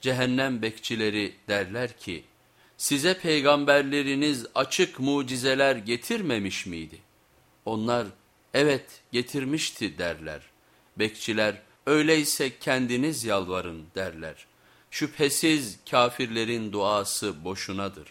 Cehennem bekçileri derler ki, size peygamberleriniz açık mucizeler getirmemiş miydi? Onlar, evet getirmişti derler. Bekçiler, öyleyse kendiniz yalvarın derler. Şüphesiz kafirlerin duası boşunadır.